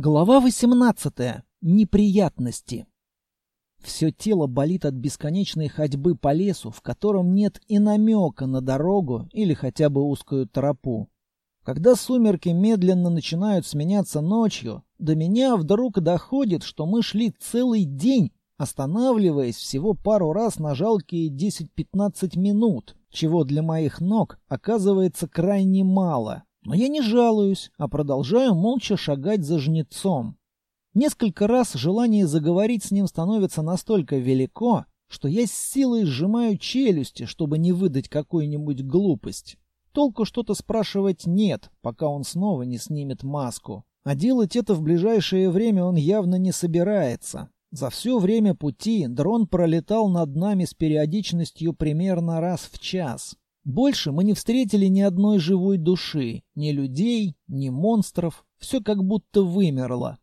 Глава 18. Неприятности. Все тело болит от бесконечной ходьбы по лесу, в котором нет и намека на дорогу или хотя бы узкую тропу. Когда сумерки медленно начинают сменяться ночью, до меня вдруг доходит, что мы шли целый день, останавливаясь всего пару раз на жалкие 10-15 минут, чего для моих ног оказывается крайне мало. Но я не жалуюсь, а продолжаю молча шагать за жнецом. Несколько раз желание заговорить с ним становится настолько велико, что я с силой сжимаю челюсти, чтобы не выдать какую-нибудь глупость. Толку что-то спрашивать нет, пока он снова не снимет маску. А делать это в ближайшее время он явно не собирается. За все время пути дрон пролетал над нами с периодичностью примерно раз в час. Больше мы не встретили ни одной живой души, ни людей, ни монстров, все как будто вымерло.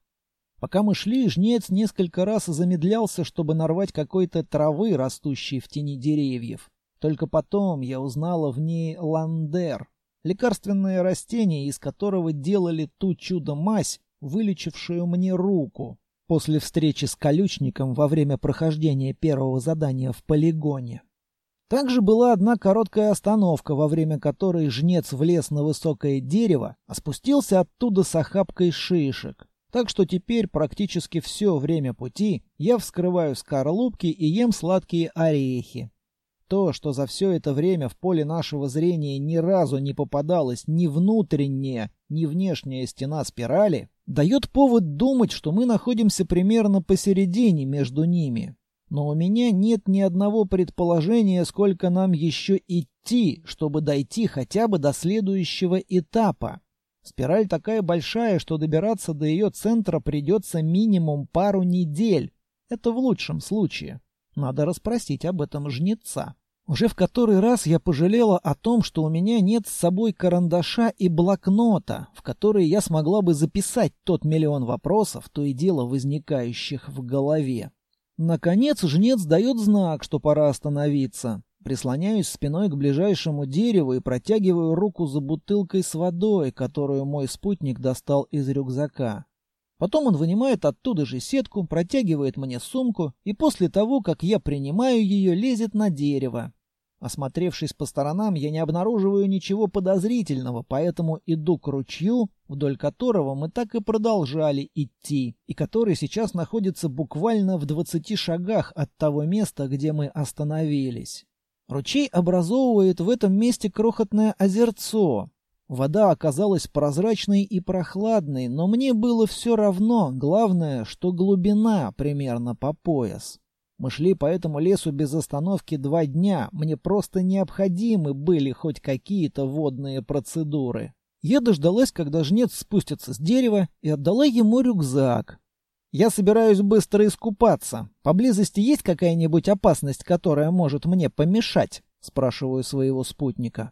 Пока мы шли, жнец несколько раз замедлялся, чтобы нарвать какой-то травы, растущей в тени деревьев. Только потом я узнала в ней ландер, лекарственное растение, из которого делали ту чудо-мазь, вылечившую мне руку после встречи с колючником во время прохождения первого задания в полигоне. Также была одна короткая остановка, во время которой жнец влез на высокое дерево, а спустился оттуда с охапкой шишек. Так что теперь практически все время пути я вскрываю скорлупки и ем сладкие орехи. То, что за все это время в поле нашего зрения ни разу не попадалась ни внутренняя, ни внешняя стена спирали, дает повод думать, что мы находимся примерно посередине между ними. Но у меня нет ни одного предположения, сколько нам еще идти, чтобы дойти хотя бы до следующего этапа. Спираль такая большая, что добираться до ее центра придется минимум пару недель. Это в лучшем случае. Надо расспросить об этом жнеца. Уже в который раз я пожалела о том, что у меня нет с собой карандаша и блокнота, в которые я смогла бы записать тот миллион вопросов, то и дело возникающих в голове. Наконец жнец дает знак, что пора остановиться. Прислоняюсь спиной к ближайшему дереву и протягиваю руку за бутылкой с водой, которую мой спутник достал из рюкзака. Потом он вынимает оттуда же сетку, протягивает мне сумку и после того, как я принимаю ее, лезет на дерево. Осмотревшись по сторонам, я не обнаруживаю ничего подозрительного, поэтому иду к ручью, вдоль которого мы так и продолжали идти, и который сейчас находится буквально в двадцати шагах от того места, где мы остановились. Ручей образовывает в этом месте крохотное озерцо. Вода оказалась прозрачной и прохладной, но мне было все равно, главное, что глубина примерно по пояс. Мы шли по этому лесу без остановки два дня, мне просто необходимы были хоть какие-то водные процедуры. Я дождалась, когда жнец спустится с дерева, и отдала ему рюкзак. Я собираюсь быстро искупаться. Поблизости есть какая-нибудь опасность, которая может мне помешать? Спрашиваю своего спутника.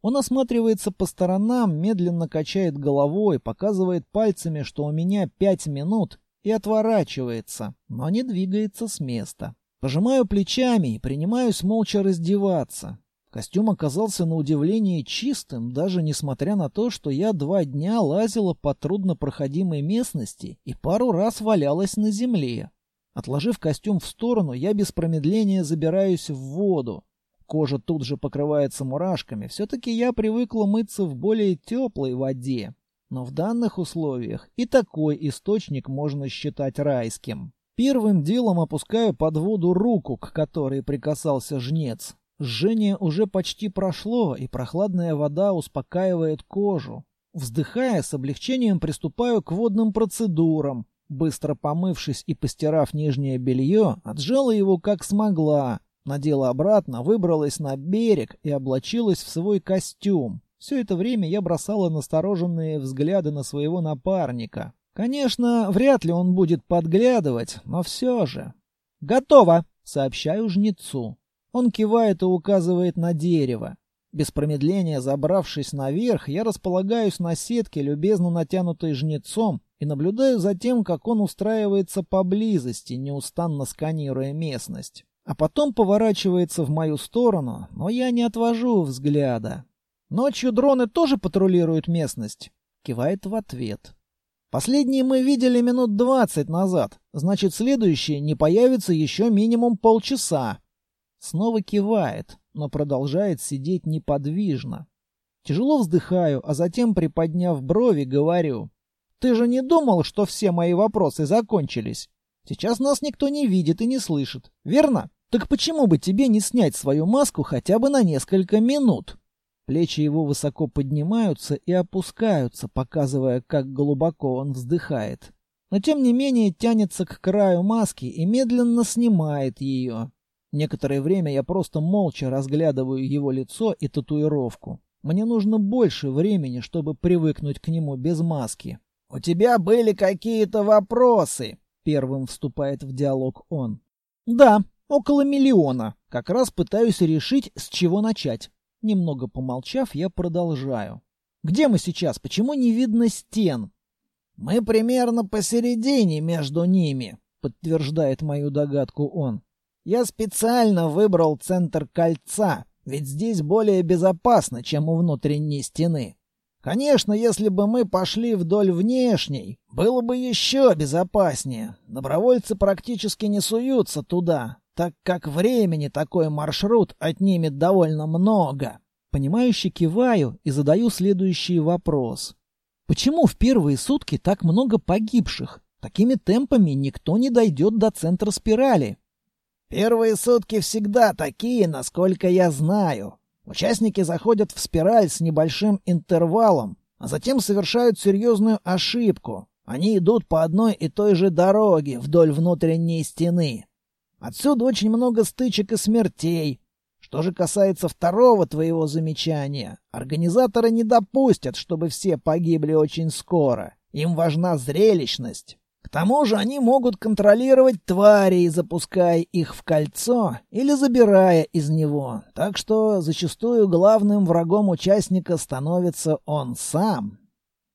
Он осматривается по сторонам, медленно качает головой, показывает пальцами, что у меня пять минут, и отворачивается, но не двигается с места. Пожимаю плечами и принимаюсь молча раздеваться. Костюм оказался на удивление чистым, даже несмотря на то, что я два дня лазила по труднопроходимой местности и пару раз валялась на земле. Отложив костюм в сторону, я без промедления забираюсь в воду. Кожа тут же покрывается мурашками. Все-таки я привыкла мыться в более теплой воде. Но в данных условиях и такой источник можно считать райским. Первым делом опускаю под воду руку, к которой прикасался жнец. Жжение уже почти прошло, и прохладная вода успокаивает кожу. Вздыхая, с облегчением приступаю к водным процедурам. Быстро помывшись и постирав нижнее белье, отжала его как смогла, надела обратно, выбралась на берег и облачилась в свой костюм. Все это время я бросала настороженные взгляды на своего напарника. Конечно, вряд ли он будет подглядывать, но все же. «Готово!» — сообщаю жнецу. Он кивает и указывает на дерево. Без промедления забравшись наверх, я располагаюсь на сетке, любезно натянутой жнецом, и наблюдаю за тем, как он устраивается поблизости, неустанно сканируя местность. А потом поворачивается в мою сторону, но я не отвожу взгляда. Ночью дроны тоже патрулируют местность. Кивает в ответ. Последний мы видели минут двадцать назад. Значит, следующий не появится еще минимум полчаса. Снова кивает, но продолжает сидеть неподвижно. Тяжело вздыхаю, а затем, приподняв брови, говорю. «Ты же не думал, что все мои вопросы закончились? Сейчас нас никто не видит и не слышит, верно? Так почему бы тебе не снять свою маску хотя бы на несколько минут?» Плечи его высоко поднимаются и опускаются, показывая, как глубоко он вздыхает. Но тем не менее тянется к краю маски и медленно снимает ее. Некоторое время я просто молча разглядываю его лицо и татуировку. Мне нужно больше времени, чтобы привыкнуть к нему без маски. «У тебя были какие-то вопросы?» — первым вступает в диалог он. «Да, около миллиона. Как раз пытаюсь решить, с чего начать». Немного помолчав, я продолжаю. «Где мы сейчас? Почему не видно стен?» «Мы примерно посередине между ними», — подтверждает мою догадку он. «Я специально выбрал центр кольца, ведь здесь более безопасно, чем у внутренней стены. Конечно, если бы мы пошли вдоль внешней, было бы еще безопаснее. Добровольцы практически не суются туда, так как времени такой маршрут отнимет довольно много. Понимающе киваю и задаю следующий вопрос. Почему в первые сутки так много погибших? Такими темпами никто не дойдет до центра спирали. Первые сутки всегда такие, насколько я знаю. Участники заходят в спираль с небольшим интервалом, а затем совершают серьезную ошибку. Они идут по одной и той же дороге вдоль внутренней стены. Отсюда очень много стычек и смертей. Что же касается второго твоего замечания, организаторы не допустят, чтобы все погибли очень скоро. Им важна зрелищность. К тому же они могут контролировать тварей, запуская их в кольцо или забирая из него. Так что зачастую главным врагом участника становится он сам.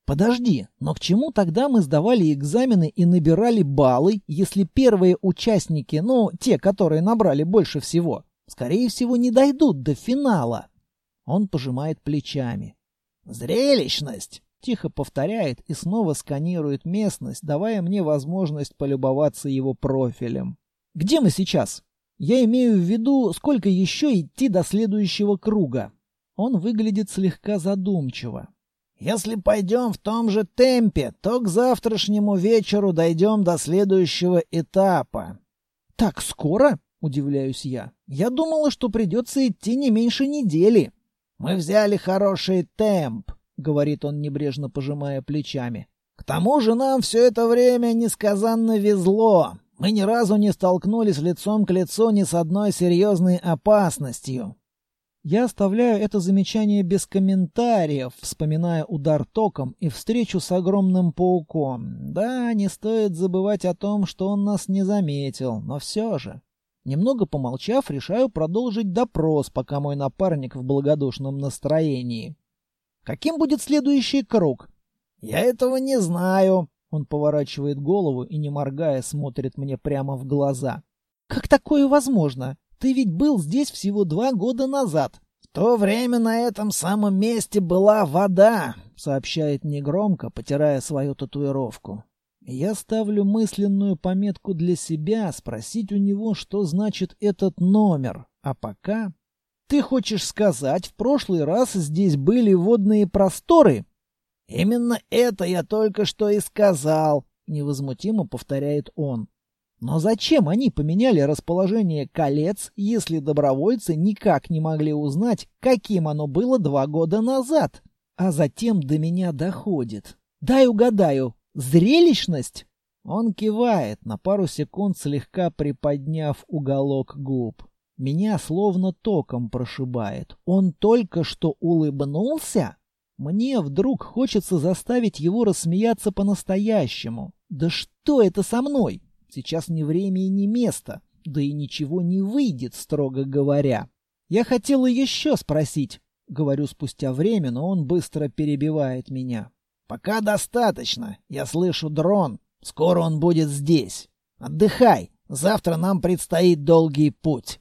Подожди, но к чему тогда мы сдавали экзамены и набирали баллы, если первые участники, ну, те, которые набрали больше всего, скорее всего, не дойдут до финала? Он пожимает плечами. Зрелищность Тихо повторяет и снова сканирует местность, давая мне возможность полюбоваться его профилем. Где мы сейчас? Я имею в виду, сколько еще идти до следующего круга. Он выглядит слегка задумчиво. Если пойдем в том же темпе, то к завтрашнему вечеру дойдем до следующего этапа. Так скоро? Удивляюсь я. Я думала, что придется идти не меньше недели. Мы взяли хороший темп. — говорит он, небрежно пожимая плечами. «К тому же нам все это время несказанно везло. Мы ни разу не столкнулись лицом к лицу ни с одной серьезной опасностью». Я оставляю это замечание без комментариев, вспоминая удар током и встречу с огромным пауком. Да, не стоит забывать о том, что он нас не заметил, но все же. Немного помолчав, решаю продолжить допрос, пока мой напарник в благодушном настроении. Каким будет следующий круг? Я этого не знаю. Он поворачивает голову и, не моргая, смотрит мне прямо в глаза. Как такое возможно? Ты ведь был здесь всего два года назад. В то время на этом самом месте была вода, сообщает негромко, потирая свою татуировку. Я ставлю мысленную пометку для себя, спросить у него, что значит этот номер. А пока ты хочешь сказать, в прошлый раз здесь были водные просторы? Именно это я только что и сказал, невозмутимо повторяет он. Но зачем они поменяли расположение колец, если добровольцы никак не могли узнать, каким оно было два года назад? А затем до меня доходит. Дай угадаю, зрелищность? Он кивает, на пару секунд слегка приподняв уголок губ. Меня словно током прошибает. Он только что улыбнулся? Мне вдруг хочется заставить его рассмеяться по-настоящему. Да что это со мной? Сейчас ни время и ни место. Да и ничего не выйдет, строго говоря. Я хотела еще спросить. Говорю спустя время, но он быстро перебивает меня. Пока достаточно. Я слышу дрон. Скоро он будет здесь. Отдыхай. Завтра нам предстоит долгий путь.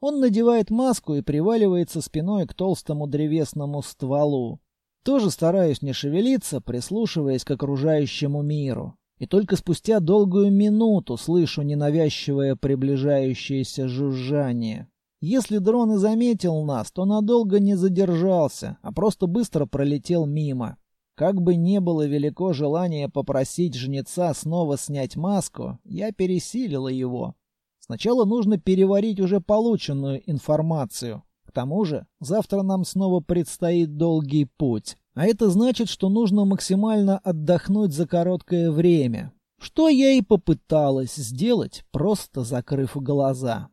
Он надевает маску и приваливается спиной к толстому древесному стволу. Тоже стараюсь не шевелиться, прислушиваясь к окружающему миру. И только спустя долгую минуту слышу ненавязчивое приближающееся жужжание. Если дрон и заметил нас, то надолго не задержался, а просто быстро пролетел мимо. Как бы не было велико желание попросить жнеца снова снять маску, я пересилила его. Сначала нужно переварить уже полученную информацию. К тому же, завтра нам снова предстоит долгий путь. А это значит, что нужно максимально отдохнуть за короткое время. Что я и попыталась сделать, просто закрыв глаза.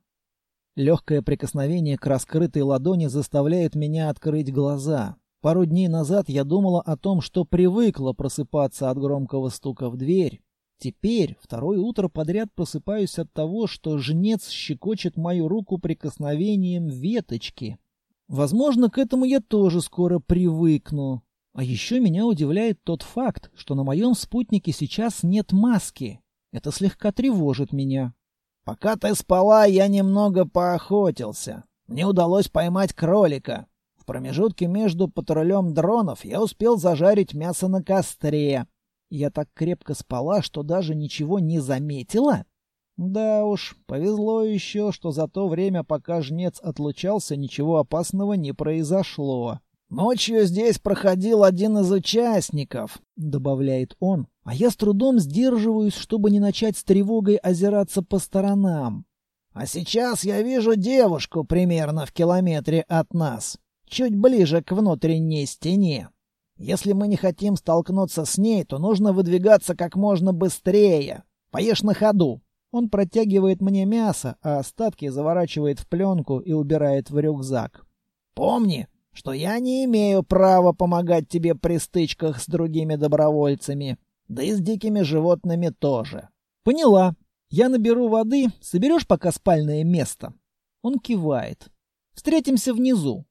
Легкое прикосновение к раскрытой ладони заставляет меня открыть глаза. Пару дней назад я думала о том, что привыкла просыпаться от громкого стука в дверь. Теперь, второе утро подряд просыпаюсь от того, что жнец щекочет мою руку прикосновением веточки. Возможно, к этому я тоже скоро привыкну. А еще меня удивляет тот факт, что на моем спутнике сейчас нет маски. Это слегка тревожит меня. Пока ты спала, я немного поохотился. Мне удалось поймать кролика. В промежутке между патрулем дронов я успел зажарить мясо на костре. Я так крепко спала, что даже ничего не заметила. Да уж, повезло еще, что за то время, пока жнец отлучался, ничего опасного не произошло. «Ночью здесь проходил один из участников», — добавляет он, а я с трудом сдерживаюсь, чтобы не начать с тревогой озираться по сторонам. «А сейчас я вижу девушку примерно в километре от нас чуть ближе к внутренней стене. Если мы не хотим столкнуться с ней, то нужно выдвигаться как можно быстрее. Поешь на ходу. Он протягивает мне мясо, а остатки заворачивает в пленку и убирает в рюкзак. Помни, что я не имею права помогать тебе при стычках с другими добровольцами, да и с дикими животными тоже. Поняла. Я наберу воды, соберешь пока спальное место. Он кивает. Встретимся внизу.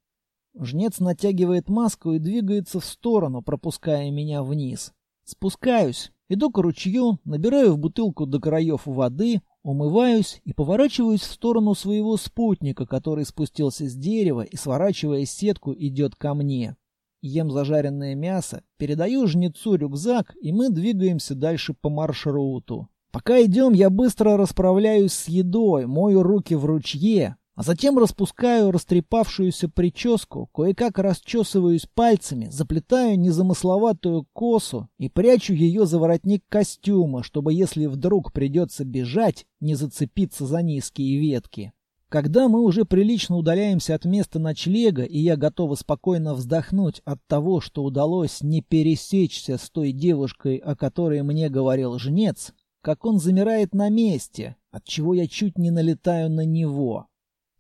Жнец натягивает маску и двигается в сторону, пропуская меня вниз. Спускаюсь, иду к ручью, набираю в бутылку до краев воды, умываюсь и поворачиваюсь в сторону своего спутника, который спустился с дерева и, сворачивая сетку, идет ко мне. Ем зажаренное мясо, передаю жнецу рюкзак, и мы двигаемся дальше по маршруту. Пока идем, я быстро расправляюсь с едой, мою руки в ручье, а затем распускаю растрепавшуюся прическу, кое-как расчесываюсь пальцами, заплетаю незамысловатую косу и прячу ее за воротник костюма, чтобы если вдруг придется бежать, не зацепиться за низкие ветки. Когда мы уже прилично удаляемся от места ночлега, и я готова спокойно вздохнуть от того, что удалось не пересечься с той девушкой, о которой мне говорил жнец, как он замирает на месте, от чего я чуть не налетаю на него.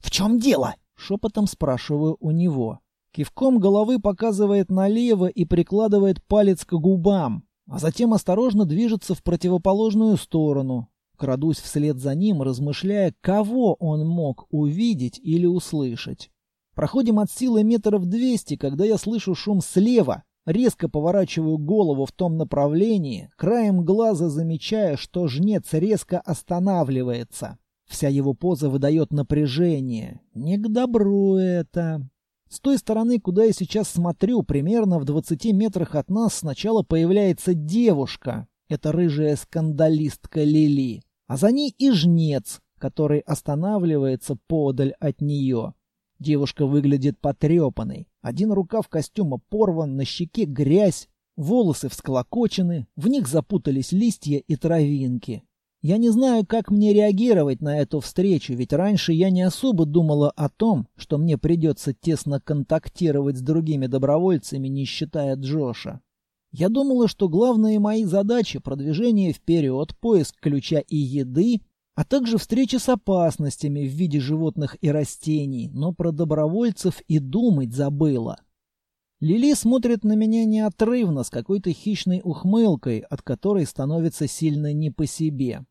«В чем дело?» — шепотом спрашиваю у него. Кивком головы показывает налево и прикладывает палец к губам, а затем осторожно движется в противоположную сторону. Крадусь вслед за ним, размышляя, кого он мог увидеть или услышать. Проходим от силы метров двести, когда я слышу шум слева. Резко поворачиваю голову в том направлении, краем глаза замечая, что жнец резко останавливается. Вся его поза выдает напряжение. Не к добру это. С той стороны, куда я сейчас смотрю, примерно в двадцати метрах от нас сначала появляется девушка. Это рыжая скандалистка Лили. А за ней и жнец, который останавливается подаль от нее. Девушка выглядит потрепанной. Один рукав костюма порван, на щеке грязь, волосы всклокочены, в них запутались листья и травинки. Я не знаю, как мне реагировать на эту встречу, ведь раньше я не особо думала о том, что мне придется тесно контактировать с другими добровольцами, не считая Джоша. Я думала, что главные мои задачи — продвижение вперед, поиск ключа и еды, а также встреча с опасностями в виде животных и растений, но про добровольцев и думать забыла. Лили смотрит на меня неотрывно, с какой-то хищной ухмылкой, от которой становится сильно не по себе.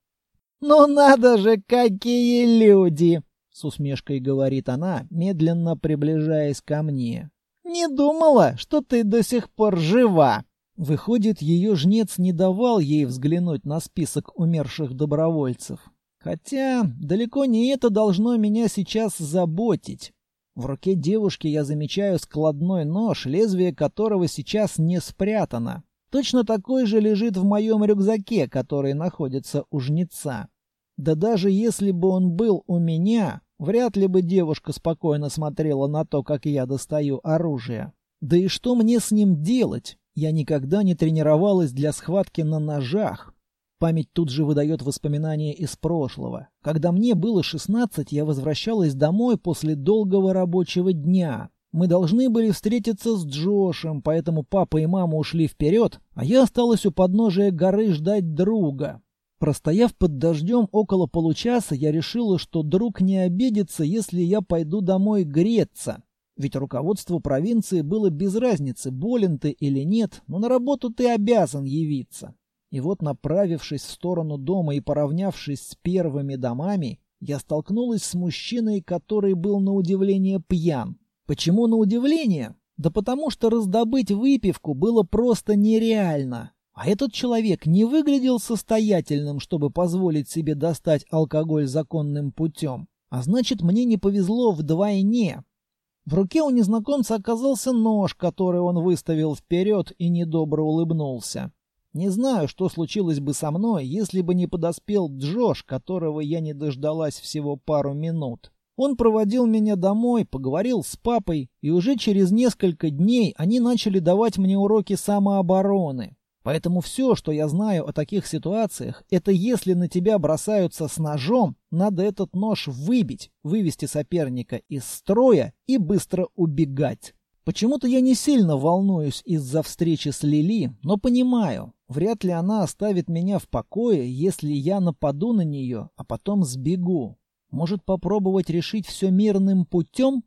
«Ну надо же, какие люди!» — с усмешкой говорит она, медленно приближаясь ко мне. «Не думала, что ты до сих пор жива!» Выходит, ее жнец не давал ей взглянуть на список умерших добровольцев. Хотя далеко не это должно меня сейчас заботить. В руке девушки я замечаю складной нож, лезвие которого сейчас не спрятано. Точно такой же лежит в моем рюкзаке, который находится у жнеца. Да даже если бы он был у меня, вряд ли бы девушка спокойно смотрела на то, как я достаю оружие. Да и что мне с ним делать? Я никогда не тренировалась для схватки на ножах. Память тут же выдает воспоминания из прошлого. Когда мне было 16, я возвращалась домой после долгого рабочего дня. Мы должны были встретиться с Джошем, поэтому папа и мама ушли вперед, а я осталась у подножия горы ждать друга. Простояв под дождем около получаса, я решила, что друг не обидится, если я пойду домой греться. Ведь руководству провинции было без разницы, болен ты или нет, но на работу ты обязан явиться. И вот, направившись в сторону дома и поравнявшись с первыми домами, я столкнулась с мужчиной, который был на удивление пьян. Почему на удивление? Да потому что раздобыть выпивку было просто нереально. А этот человек не выглядел состоятельным, чтобы позволить себе достать алкоголь законным путем. А значит, мне не повезло вдвойне. В руке у незнакомца оказался нож, который он выставил вперед и недобро улыбнулся. Не знаю, что случилось бы со мной, если бы не подоспел Джош, которого я не дождалась всего пару минут. Он проводил меня домой, поговорил с папой, и уже через несколько дней они начали давать мне уроки самообороны. Поэтому все, что я знаю о таких ситуациях, это если на тебя бросаются с ножом, надо этот нож выбить, вывести соперника из строя и быстро убегать. Почему-то я не сильно волнуюсь из-за встречи с Лили, но понимаю, вряд ли она оставит меня в покое, если я нападу на нее, а потом сбегу. Может попробовать решить все мирным путем?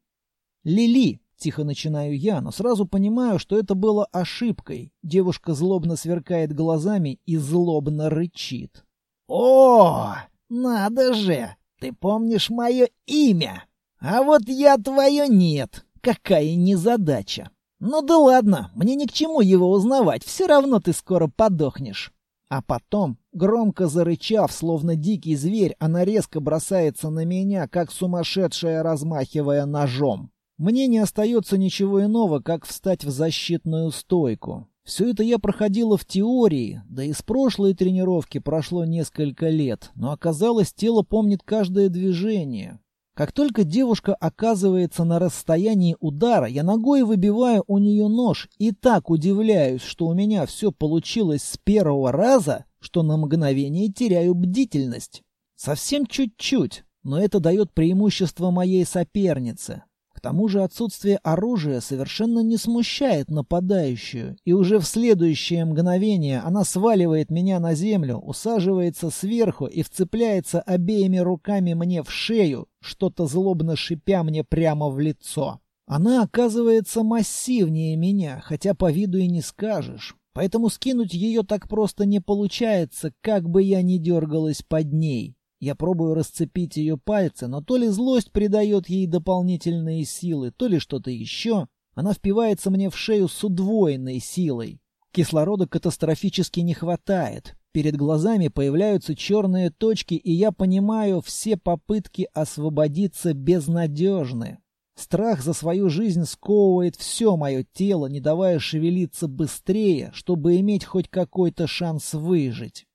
Лили, тихо начинаю я, но сразу понимаю, что это было ошибкой. Девушка злобно сверкает глазами и злобно рычит. О, надо же! Ты помнишь мое имя? А вот я твое нет. Какая незадача. Ну да ладно, мне ни к чему его узнавать, все равно ты скоро подохнешь. А потом, громко зарычав, словно дикий зверь, она резко бросается на меня, как сумасшедшая, размахивая ножом. Мне не остается ничего иного, как встать в защитную стойку. Все это я проходила в теории, да и с прошлой тренировки прошло несколько лет, но оказалось, тело помнит каждое движение. Как только девушка оказывается на расстоянии удара, я ногой выбиваю у нее нож и так удивляюсь, что у меня все получилось с первого раза, что на мгновение теряю бдительность. Совсем чуть-чуть, но это дает преимущество моей сопернице тому же отсутствие оружия совершенно не смущает нападающую, и уже в следующее мгновение она сваливает меня на землю, усаживается сверху и вцепляется обеими руками мне в шею, что-то злобно шипя мне прямо в лицо. Она оказывается массивнее меня, хотя по виду и не скажешь. Поэтому скинуть ее так просто не получается, как бы я ни дергалась под ней. Я пробую расцепить ее пальцы, но то ли злость придает ей дополнительные силы, то ли что-то еще. Она впивается мне в шею с удвоенной силой. Кислорода катастрофически не хватает. Перед глазами появляются черные точки, и я понимаю, все попытки освободиться безнадежны. Страх за свою жизнь сковывает все мое тело, не давая шевелиться быстрее, чтобы иметь хоть какой-то шанс выжить.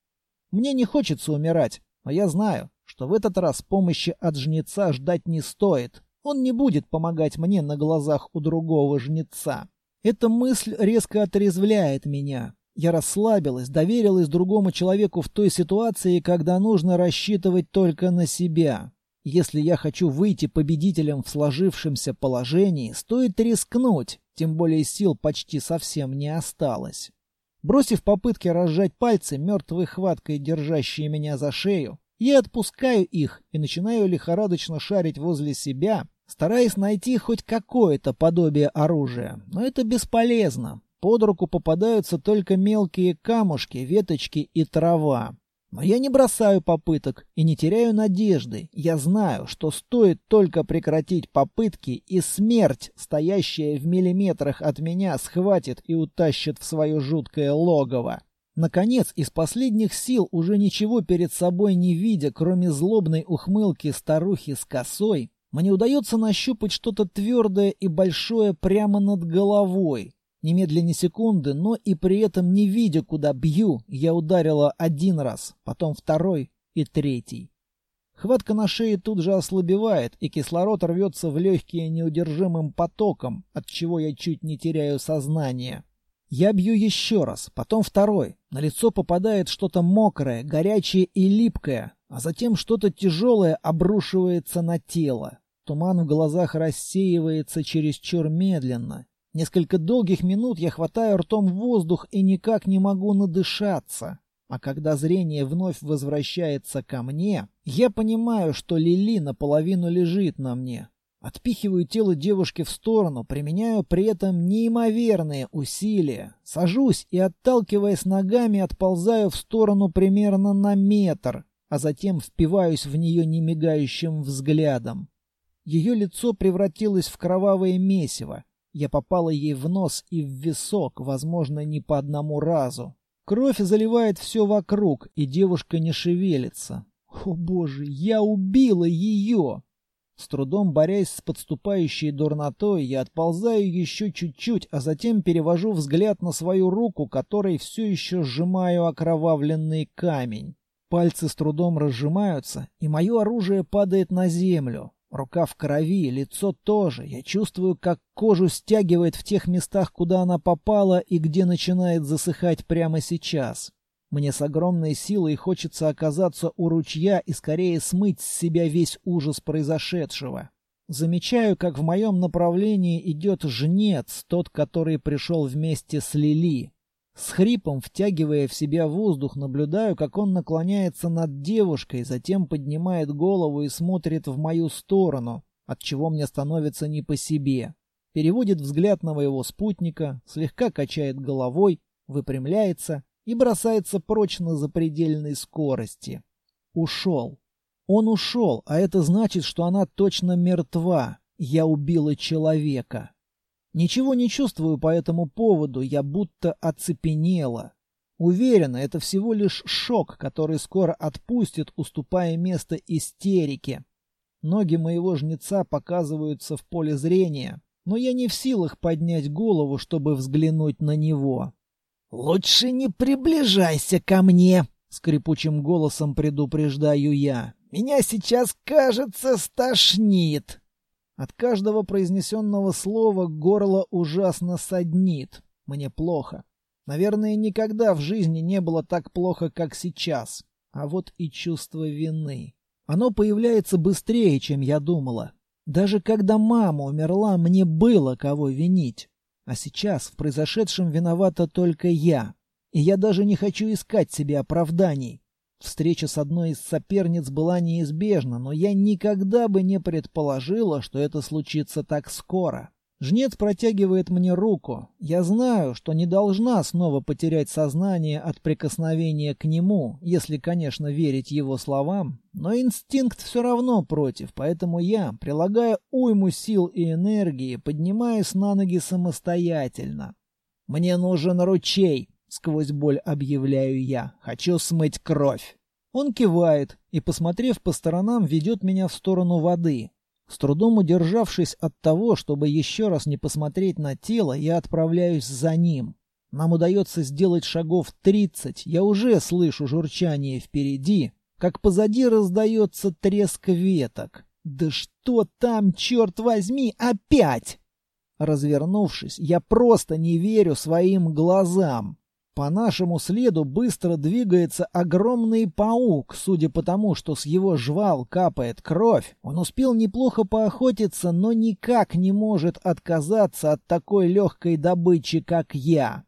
Мне не хочется умирать. Но я знаю, что в этот раз помощи от жнеца ждать не стоит. Он не будет помогать мне на глазах у другого жнеца. Эта мысль резко отрезвляет меня. Я расслабилась, доверилась другому человеку в той ситуации, когда нужно рассчитывать только на себя. Если я хочу выйти победителем в сложившемся положении, стоит рискнуть, тем более сил почти совсем не осталось. Бросив попытки разжать пальцы, мертвой хваткой держащие меня за шею, я отпускаю их и начинаю лихорадочно шарить возле себя, стараясь найти хоть какое-то подобие оружия. Но это бесполезно. Под руку попадаются только мелкие камушки, веточки и трава. Но я не бросаю попыток и не теряю надежды. Я знаю, что стоит только прекратить попытки, и смерть, стоящая в миллиметрах от меня, схватит и утащит в свое жуткое логово. Наконец, из последних сил, уже ничего перед собой не видя, кроме злобной ухмылки старухи с косой, Мне удается нащупать что-то твердое и большое прямо над головой. Немедленно секунды, но и при этом не видя, куда бью, я ударила один раз, потом второй и третий. Хватка на шее тут же ослабевает, и кислород рвется в легкие неудержимым потоком, от чего я чуть не теряю сознание. Я бью еще раз, потом второй. На лицо попадает что-то мокрое, горячее и липкое, а затем что-то тяжелое обрушивается на тело. Туман в глазах рассеивается чересчур медленно. Несколько долгих минут я хватаю ртом воздух и никак не могу надышаться. А когда зрение вновь возвращается ко мне, я понимаю, что Лили наполовину лежит на мне. Отпихиваю тело девушки в сторону, применяю при этом неимоверные усилия. Сажусь и, отталкиваясь ногами, отползаю в сторону примерно на метр, а затем впиваюсь в нее немигающим взглядом. Ее лицо превратилось в кровавое месиво. Я попала ей в нос и в висок, возможно, не по одному разу. Кровь заливает все вокруг, и девушка не шевелится. О боже, я убила ее! С трудом борясь с подступающей дурнотой, я отползаю еще чуть-чуть, а затем перевожу взгляд на свою руку, которой все еще сжимаю окровавленный камень. Пальцы с трудом разжимаются, и мое оружие падает на землю. Рука в крови, лицо тоже. Я чувствую, как кожу стягивает в тех местах, куда она попала и где начинает засыхать прямо сейчас. Мне с огромной силой хочется оказаться у ручья и скорее смыть с себя весь ужас произошедшего. Замечаю, как в моем направлении идет жнец, тот, который пришел вместе с Лили. С хрипом, втягивая в себя воздух, наблюдаю, как он наклоняется над девушкой, затем поднимает голову и смотрит в мою сторону, от чего мне становится не по себе. Переводит взгляд на моего спутника, слегка качает головой, выпрямляется и бросается прочь на запредельной скорости. Ушел. Он ушел, а это значит, что она точно мертва. Я убила человека. Ничего не чувствую по этому поводу, я будто оцепенела. Уверена, это всего лишь шок, который скоро отпустит, уступая место истерике. Ноги моего жнеца показываются в поле зрения, но я не в силах поднять голову, чтобы взглянуть на него. «Лучше не приближайся ко мне!» — скрипучим голосом предупреждаю я. «Меня сейчас, кажется, стошнит!» От каждого произнесенного слова горло ужасно саднит. Мне плохо. Наверное, никогда в жизни не было так плохо, как сейчас. А вот и чувство вины. Оно появляется быстрее, чем я думала. Даже когда мама умерла, мне было кого винить. А сейчас в произошедшем виновата только я. И я даже не хочу искать себе оправданий. Встреча с одной из соперниц была неизбежна, но я никогда бы не предположила, что это случится так скоро. Жнец протягивает мне руку. Я знаю, что не должна снова потерять сознание от прикосновения к нему, если, конечно, верить его словам, но инстинкт все равно против, поэтому я, прилагая уйму сил и энергии, поднимаюсь на ноги самостоятельно. «Мне нужен ручей!» Сквозь боль объявляю я. Хочу смыть кровь. Он кивает и, посмотрев по сторонам, ведет меня в сторону воды. С трудом удержавшись от того, чтобы еще раз не посмотреть на тело, я отправляюсь за ним. Нам удается сделать шагов тридцать. Я уже слышу журчание впереди, как позади раздается треск веток. Да что там, черт возьми, опять? Развернувшись, я просто не верю своим глазам. По нашему следу быстро двигается огромный паук. Судя по тому, что с его жвал капает кровь, он успел неплохо поохотиться, но никак не может отказаться от такой легкой добычи, как я.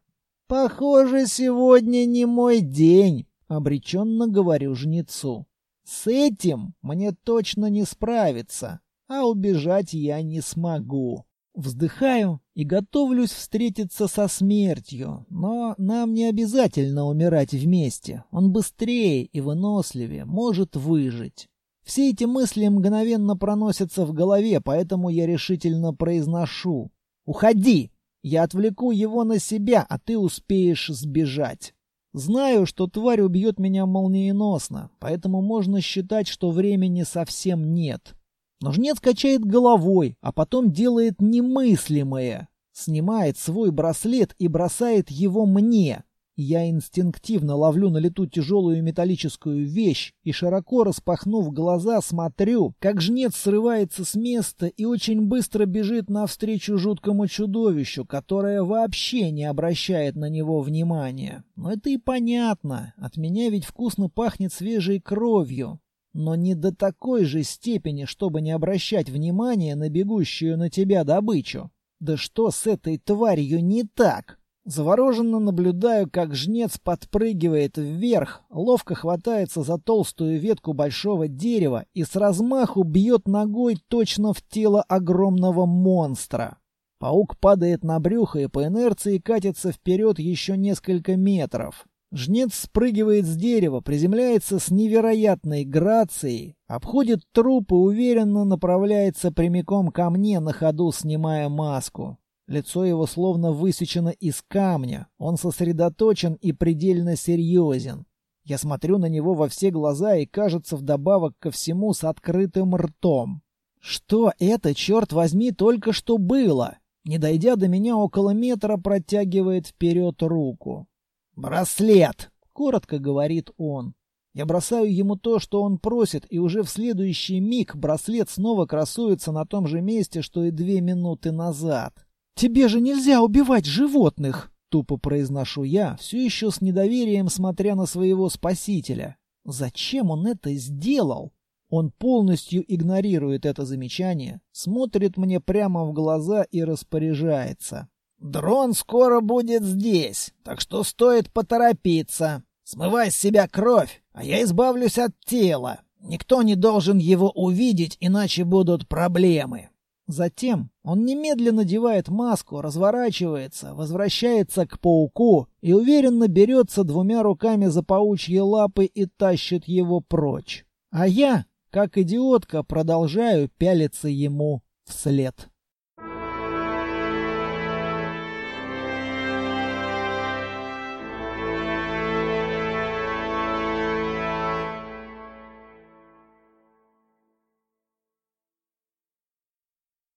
«Похоже, сегодня не мой день», — обреченно говорю жнецу. «С этим мне точно не справиться, а убежать я не смогу». Вздыхаю и готовлюсь встретиться со смертью, но нам не обязательно умирать вместе. Он быстрее и выносливее, может выжить. Все эти мысли мгновенно проносятся в голове, поэтому я решительно произношу. «Уходи! Я отвлеку его на себя, а ты успеешь сбежать». Знаю, что тварь убьет меня молниеносно, поэтому можно считать, что времени совсем нет. Но жнец качает головой, а потом делает немыслимое. Снимает свой браслет и бросает его мне. Я инстинктивно ловлю на лету тяжелую металлическую вещь и, широко распахнув глаза, смотрю, как жнец срывается с места и очень быстро бежит навстречу жуткому чудовищу, которое вообще не обращает на него внимания. Но это и понятно, от меня ведь вкусно пахнет свежей кровью. Но не до такой же степени, чтобы не обращать внимания на бегущую на тебя добычу. Да что с этой тварью не так? Завороженно наблюдаю, как жнец подпрыгивает вверх, ловко хватается за толстую ветку большого дерева и с размаху бьет ногой точно в тело огромного монстра. Паук падает на брюхо и по инерции катится вперед еще несколько метров. Жнец спрыгивает с дерева, приземляется с невероятной грацией, обходит труп и уверенно направляется прямиком ко мне, на ходу снимая маску. Лицо его словно высечено из камня. Он сосредоточен и предельно серьезен. Я смотрю на него во все глаза и, кажется, вдобавок ко всему с открытым ртом. Что это, черт возьми, только что было? Не дойдя до меня около метра, протягивает вперед руку. «Браслет!» — коротко говорит он. Я бросаю ему то, что он просит, и уже в следующий миг браслет снова красуется на том же месте, что и две минуты назад. «Тебе же нельзя убивать животных!» — тупо произношу я, все еще с недоверием смотря на своего спасителя. «Зачем он это сделал?» Он полностью игнорирует это замечание, смотрит мне прямо в глаза и распоряжается. «Дрон скоро будет здесь, так что стоит поторопиться. Смывай с себя кровь, а я избавлюсь от тела. Никто не должен его увидеть, иначе будут проблемы». Затем он немедленно надевает маску, разворачивается, возвращается к пауку и уверенно берется двумя руками за паучьи лапы и тащит его прочь. А я, как идиотка, продолжаю пялиться ему вслед.